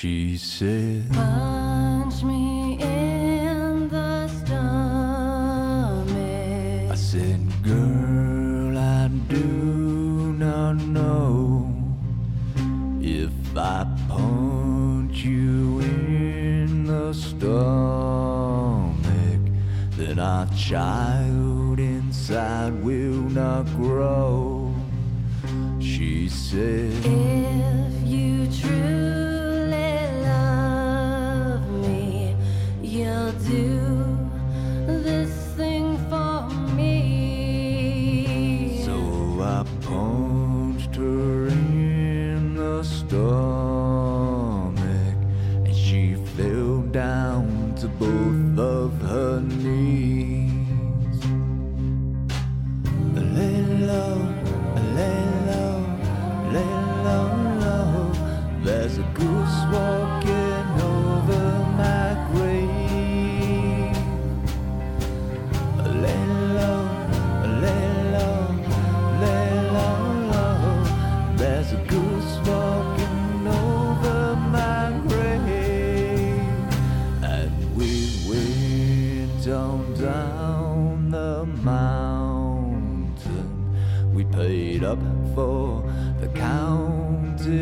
She said. storm.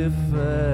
effect.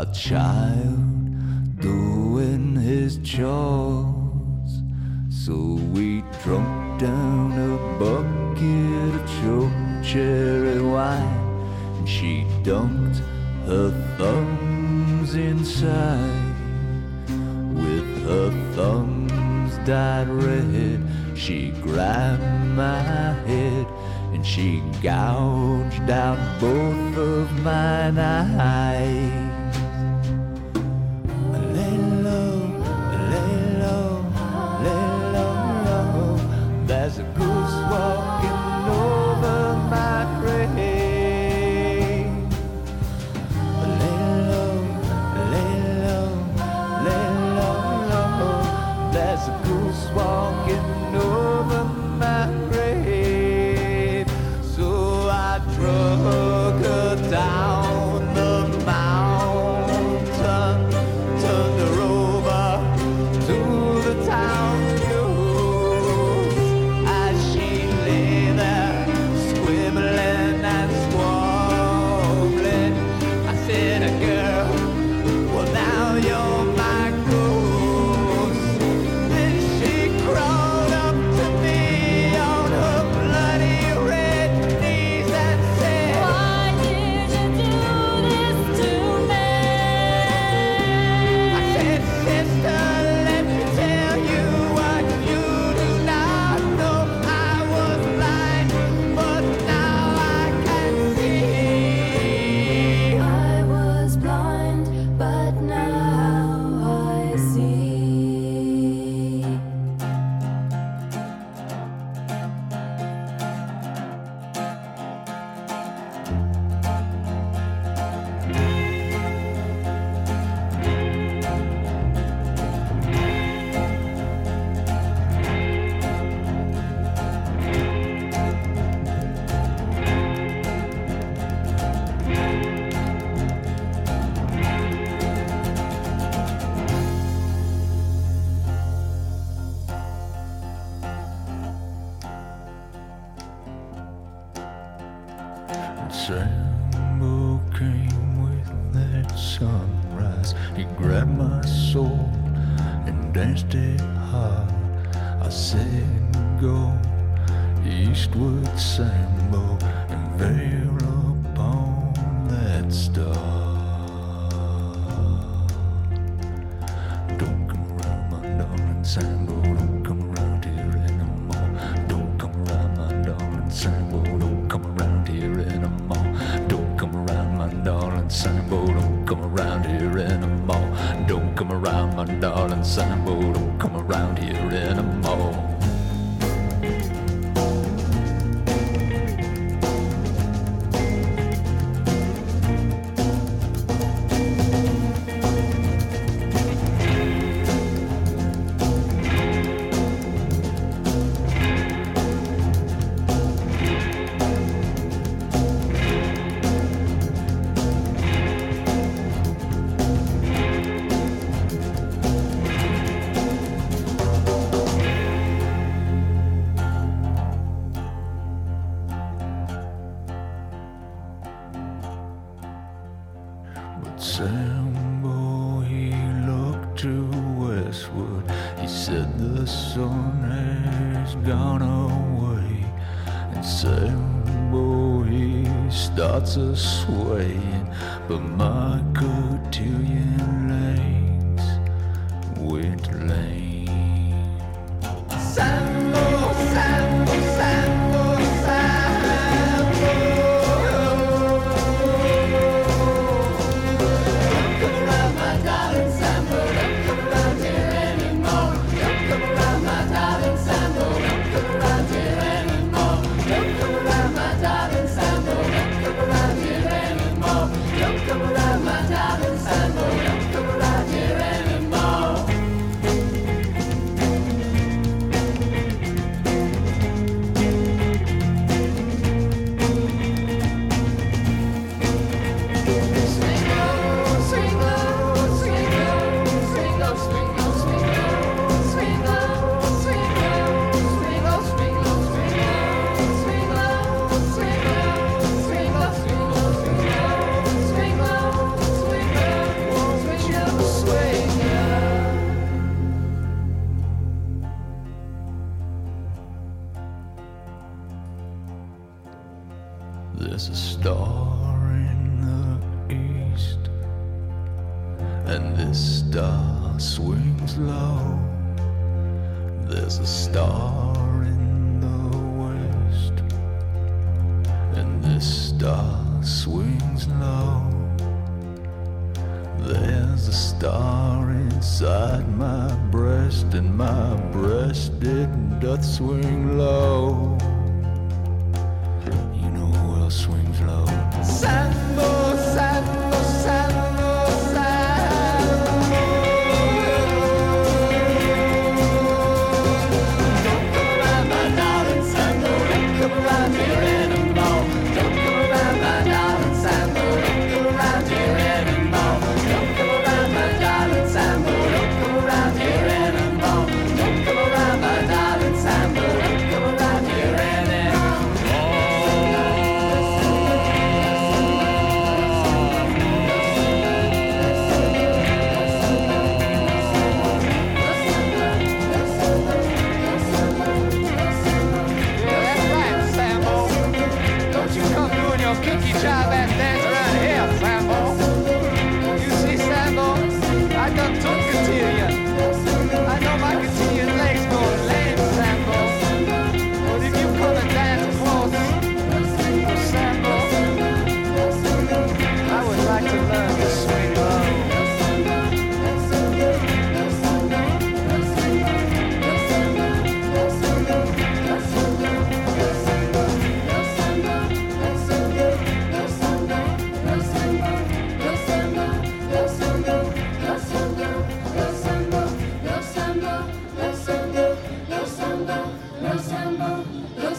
a child doing his chores. So we drunk down a bucket of cherry wine, and she dunked her thumbs inside. With her thumbs dyed red, she grabbed my head and she gouged out both of mine eyes. rainbow came with that sunrise. He grabbed my soul and danced it hard. I said, Go eastward, Sambo. darling, sign board, don't come around here Sambo, he starts a swaying, but my cotillion lanes, went lane. There's a star inside my breast, and my breast it doth swing low. You know who else swing. no samba.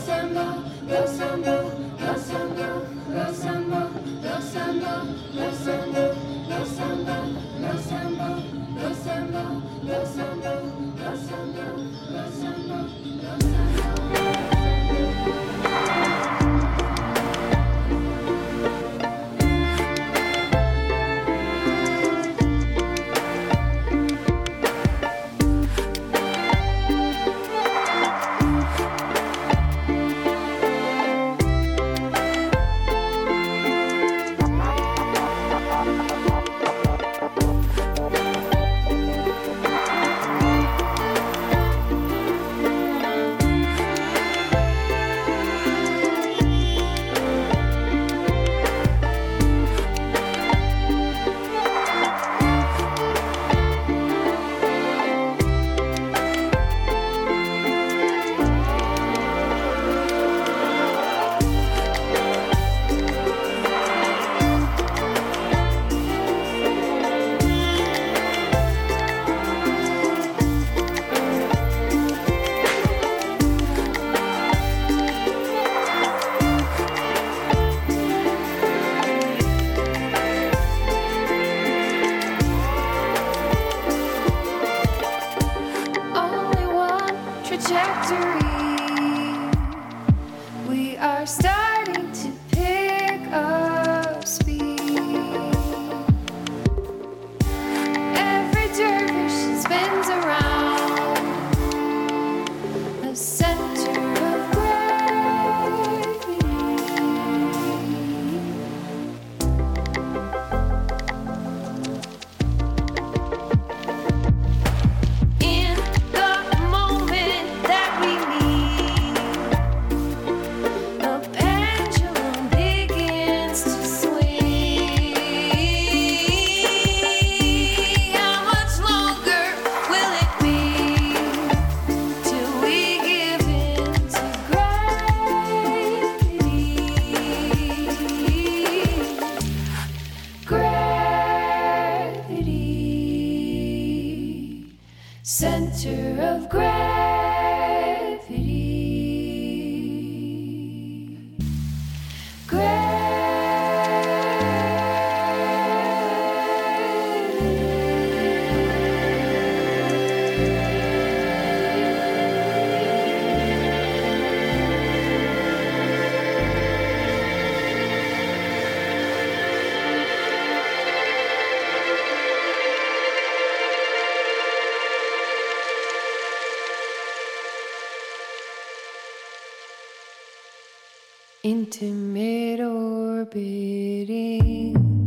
Intimate orbiting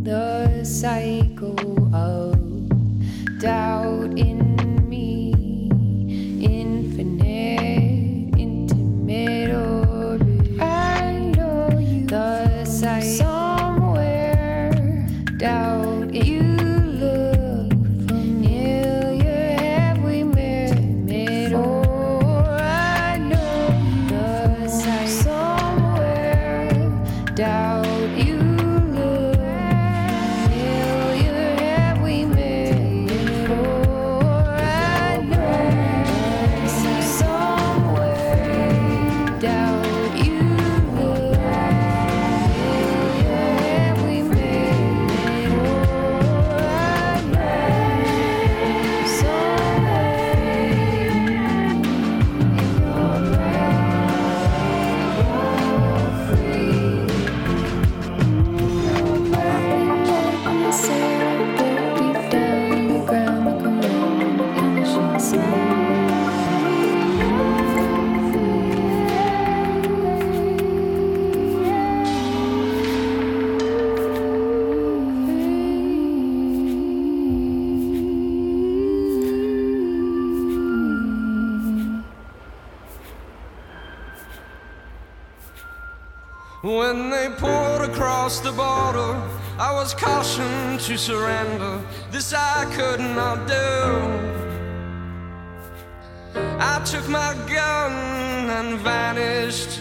the cycle was cautioned to surrender. This I could not do. I took my gun and vanished.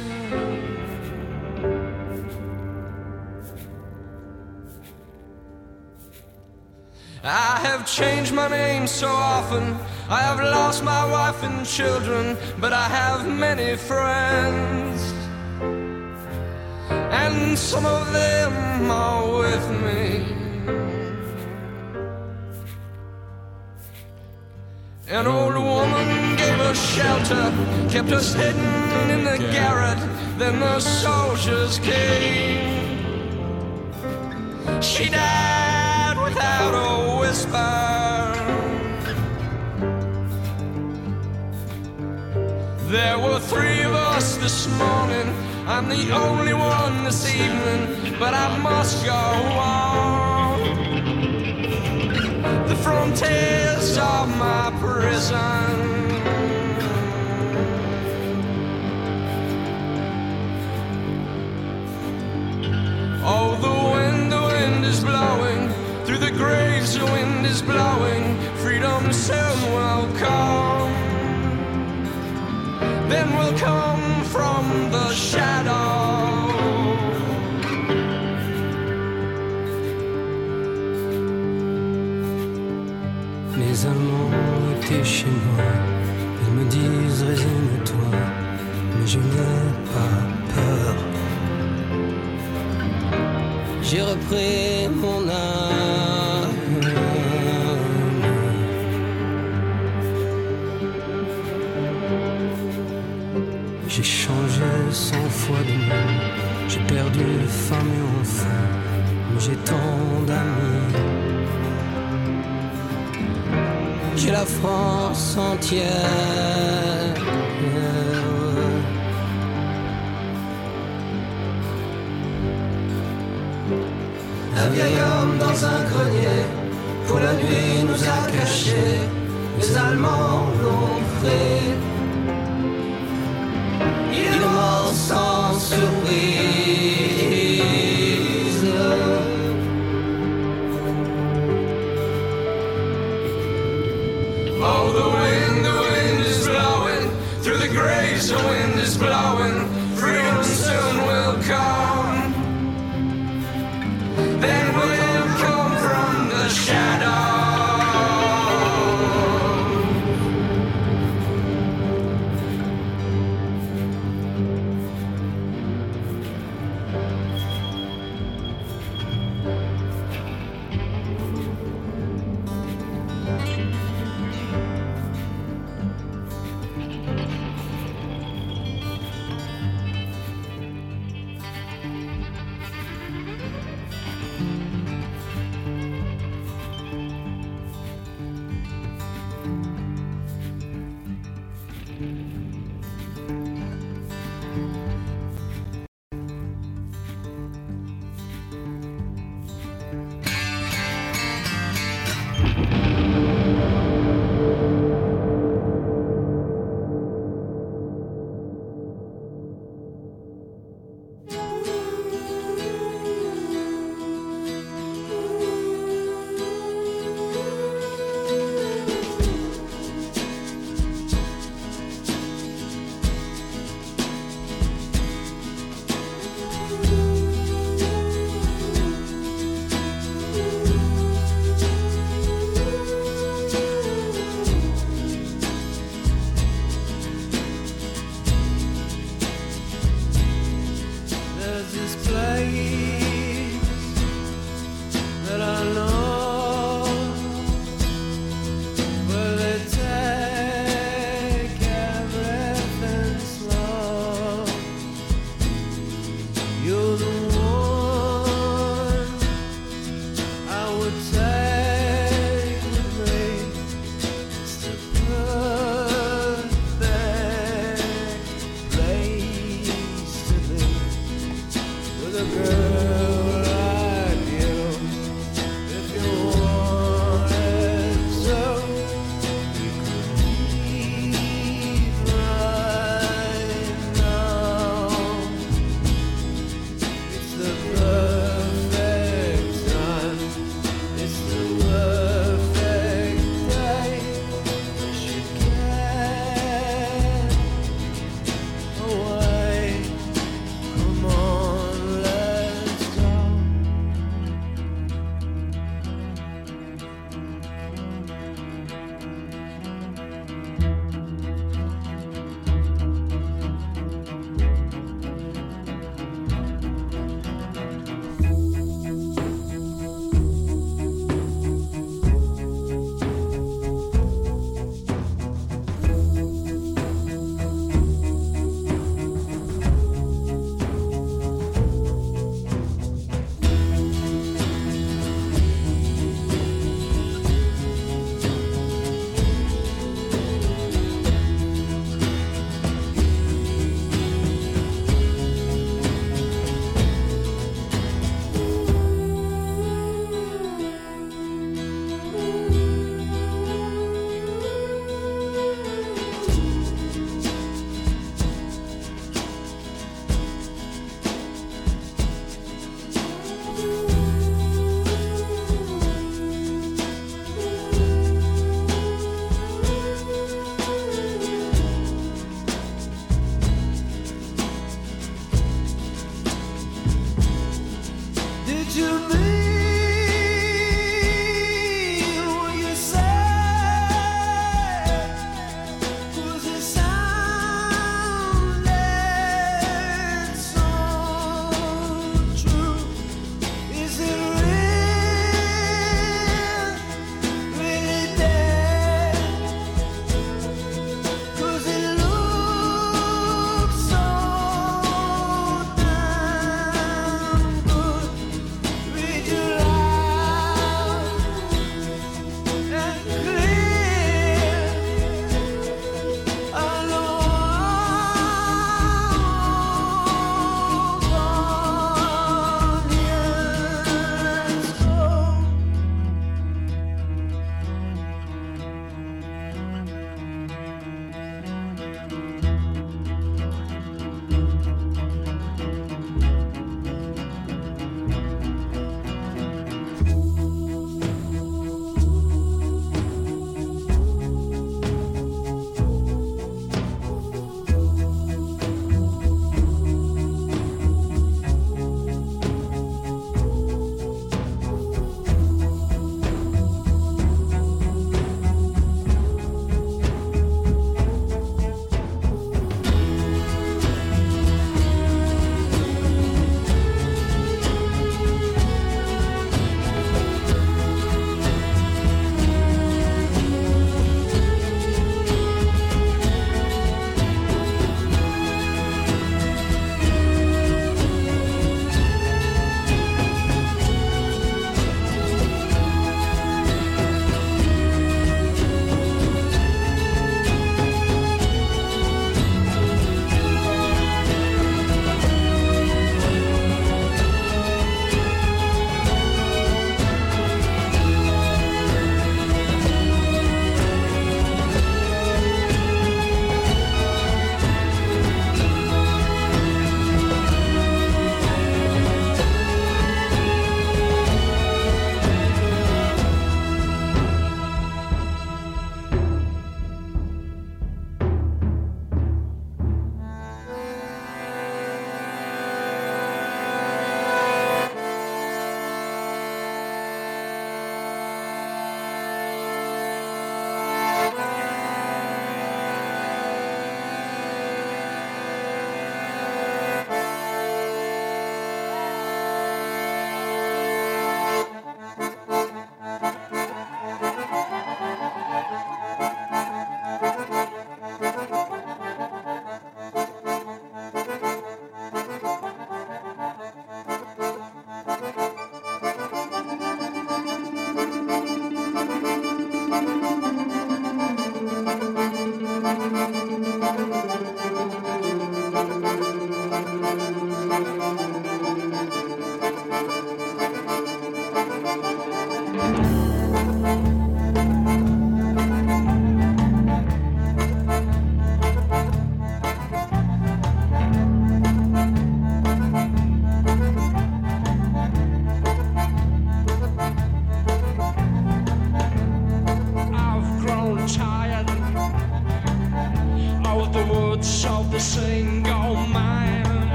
I have changed my name so often. I have lost my wife and children, but I have many friends. And some of them are with me. An old woman gave us shelter, kept us hidden in the garret. Then the soldiers came. She died without a whisper. There were three of us this morning. I'm the only one this evening, but I must go on. The frontiers of my prison. Oh, the wind, the wind is blowing. Through the graves, the wind is blowing. Freedom soon will come. Then will come from the shadow. Mes amants étaient chez moi. Ils me disent résigne-toi, mais je n'ai pas peur. J'ai repris J'ai changé cent fois de nom. J'ai perdu femme et enfant. J'ai tant d'amis. J'ai la France entière. Un vieil homme dans un grenier, pour la nuit nous a cachés. Les Allemands l'ont fait. Blowing through the graves. The wind is blowing.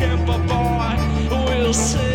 temper, boy. We'll see.